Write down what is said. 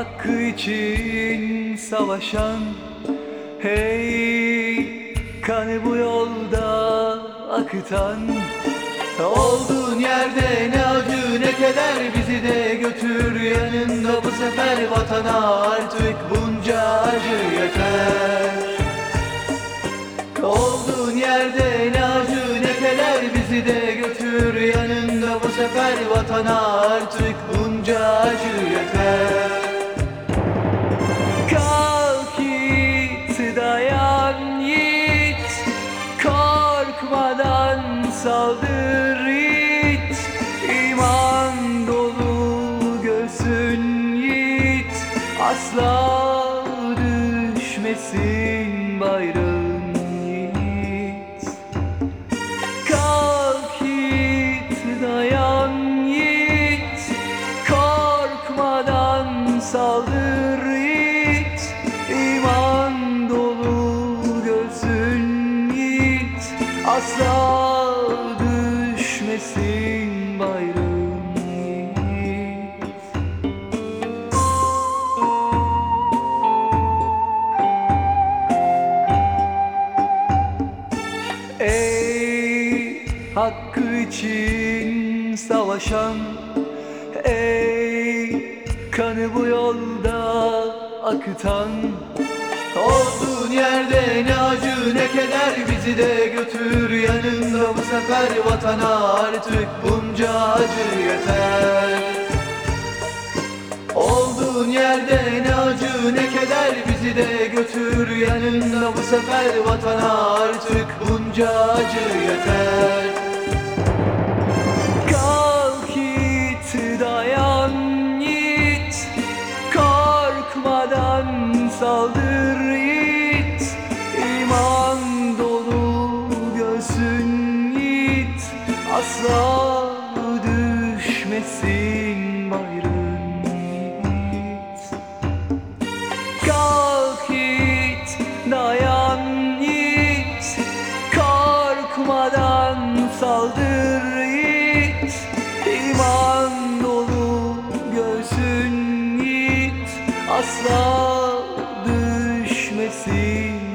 için savaşan Hey kanı bu yolda akıtan. Olduğun yerde ne acı ne keder bizi de götür. Yanında bu sefer vatana artık bunca acı yeter. Olduğun yerde ne acı ne keder bizi de götür. Yanında bu sefer vatana artık bunca acı yeter Asla düşmesin bayrağın yiğit. Kalk yiğit dayan yiğit. Korkmadan saldır yiğit İman dolu göğsün yiğit. Asla düşmesin hakkı için savaşan Ey kanı bu yolda akıtan. Olduğun yerde ne acı ne keder bizi de götür yanında bu sefer vatana. Artık bunca acı yeter. Olduğun yerde ne acı ne keder bizi de götür yanında bu sefer vatana. Artık bunca acı yeter durmadan saldır yiğit İman dolu gözün yiğit Asla düşmesin bayrın yiğit Kalk yiğit dayan yiğit Korkmadan saldır asla düşmesin.